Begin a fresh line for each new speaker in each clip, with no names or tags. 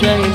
shame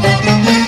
Thank you.